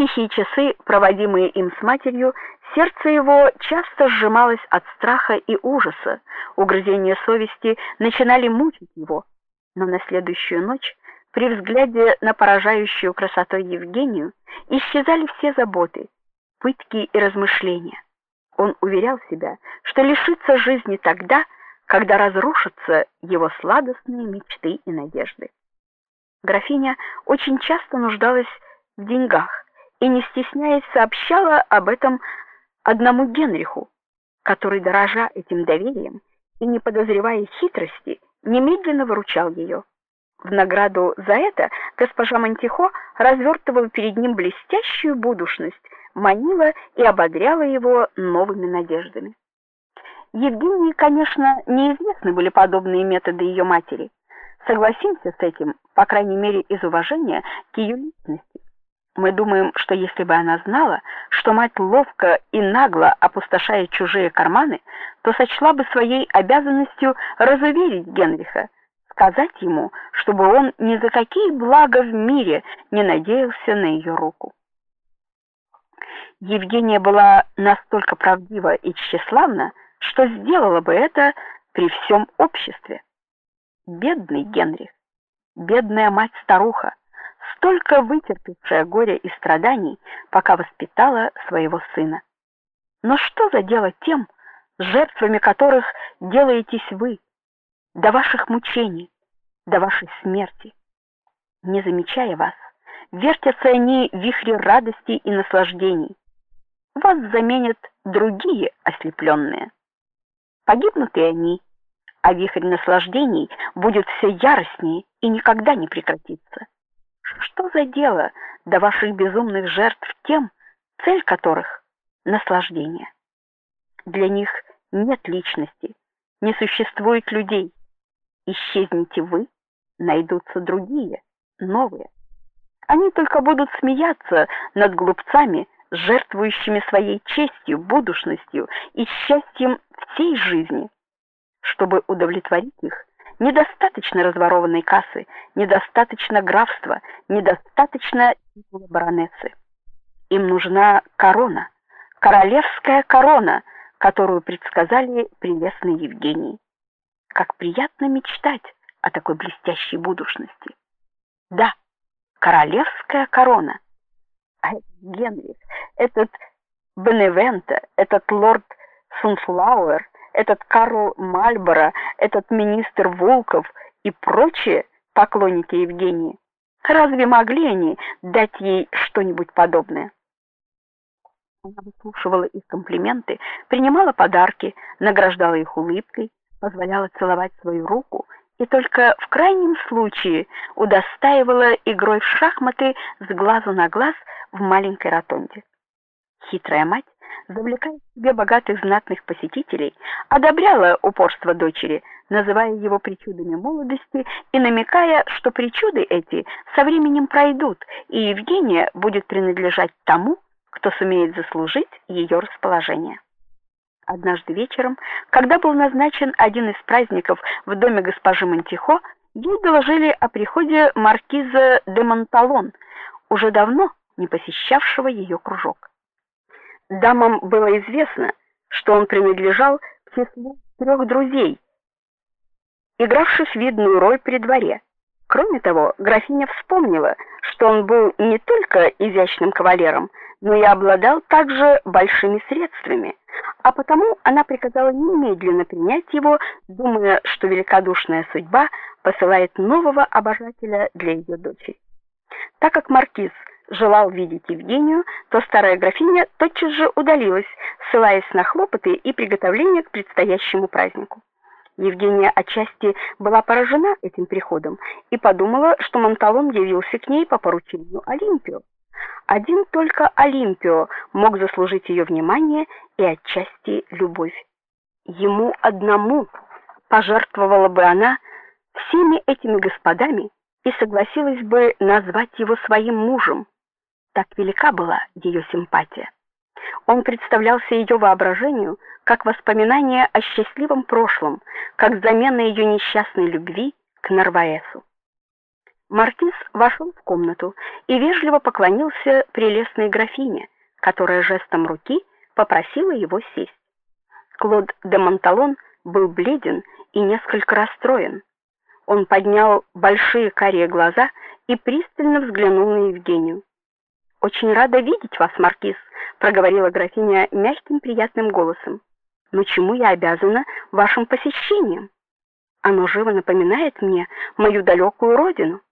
тихие часы, проводимые им с матерью, сердце его часто сжималось от страха и ужаса. Угрызения совести начинали мучить его. Но на следующую ночь, при взгляде на поражающую красотой Евгению, исчезали все заботы, пытки и размышления. Он уверял себя, что лишится жизни тогда, когда разрушатся его сладостные мечты и надежды. Графиня очень часто нуждалась в деньгах и не стесняясь сообщала об этом одному Генриху, который дорожа этим доверием и не подозревая хитрости, немедленно выручал ее. В награду за это госпожа Монтихо развертывала перед ним блестящую будущность, манила и ободряла его новыми надеждами. Евгении, конечно, неизвестны были подобные методы ее матери. Согласимся с этим, по крайней мере, из уважения к ее личности. Мы думаем, что если бы она знала, что мать ловко и нагло опустошает чужие карманы, то сочла бы своей обязанностью разуверить Генриха, сказать ему, чтобы он ни за какие блага в мире не надеялся на ее руку. Евгения была настолько правдива и тщеславна, что сделала бы это при всем обществе. Бедный Генрих, бедная мать-старуха, столько вытерпевшая горя и страданий, пока воспитала своего сына. Но что за дело тем, жертвами которых делаетесь вы, до ваших мучений, до вашей смерти? Не замечая вас, вертятся они в вихре радости и наслаждений. Вас заменят другие ослепленные. Погибнут и они, а вихрь наслаждений будет все яростнее и никогда не прекратится. Что за дело до ваших безумных жертв тем, цель которых наслаждение? Для них нет личности, не существует людей. Исчезните вы, найдутся другие, новые. Они только будут смеяться над глупцами, жертвующими своей честью, будущностью и счастьем всей жизни. Чтобы удовлетворить их, недостаточно разворованной кассы, недостаточно графства, недостаточно титула баронессы. Им нужна корона, королевская корона, которую предсказали прелестной Евгении. Как приятно мечтать о такой блестящей будущности. Да, королевская корона. А этот Генрих, этот Беневента, этот лорд Сунфлауэр, этот Карл Мальборо, этот министр Волков и прочие поклонники Евгении. Разве могли они дать ей что-нибудь подобное? Она выслушивала их комплименты, принимала подарки, награждала их улыбкой, позволяла целовать свою руку и только в крайнем случае удостаивала игрой в шахматы с глазу на глаз в маленькой ротонде. Хитрая мать, завлекая к себе богатых знатных посетителей, одобряла упорство дочери, называя его причудами молодости и намекая, что причуды эти со временем пройдут, и Евгения будет принадлежать тому, кто сумеет заслужить ее расположение. Однажды вечером, когда был назначен один из праздников в доме госпожи Монтихо, ей доложили о приходе маркиза де Монталон, уже давно не посещавшего ее кружок. Дамам было известно, что он принадлежал к числу трех друзей, игравших видную роль при дворе. Кроме того, графиня вспомнила, что он был не только изящным кавалером, но и обладал также большими средствами, а потому она приказала немедленно принять его, думая, что великодушная судьба посылает нового обожателя для ее дочери. Так как маркиз желал видеть Евгению, то старая графиня тотчас же удалилась, ссылаясь на хлопоты и приготовления к предстоящему празднику. Евгения отчасти была поражена этим приходом и подумала, что Монталон явился к ней по поручению Олимпио. Один только Олимпио мог заслужить ее внимание и отчасти любовь. Ему одному пожертвовала бы она всеми этими господами и согласилась бы назвать его своим мужем. Так велика была ее симпатия. Он представлялся ее воображению как воспоминание о счастливом прошлом, как замена ее несчастной любви к Нарваесу. Маркиз вошел в комнату и вежливо поклонился прелестной графине, которая жестом руки попросила его сесть. Клод де Монталон был бледен и несколько расстроен. Он поднял большие карие глаза и пристально взглянул на Евгению. Очень рада видеть вас, маркиз, проговорила графиня мягким приятным голосом. Но чему я обязана вашим посещением? Оно живо напоминает мне мою далекую родину.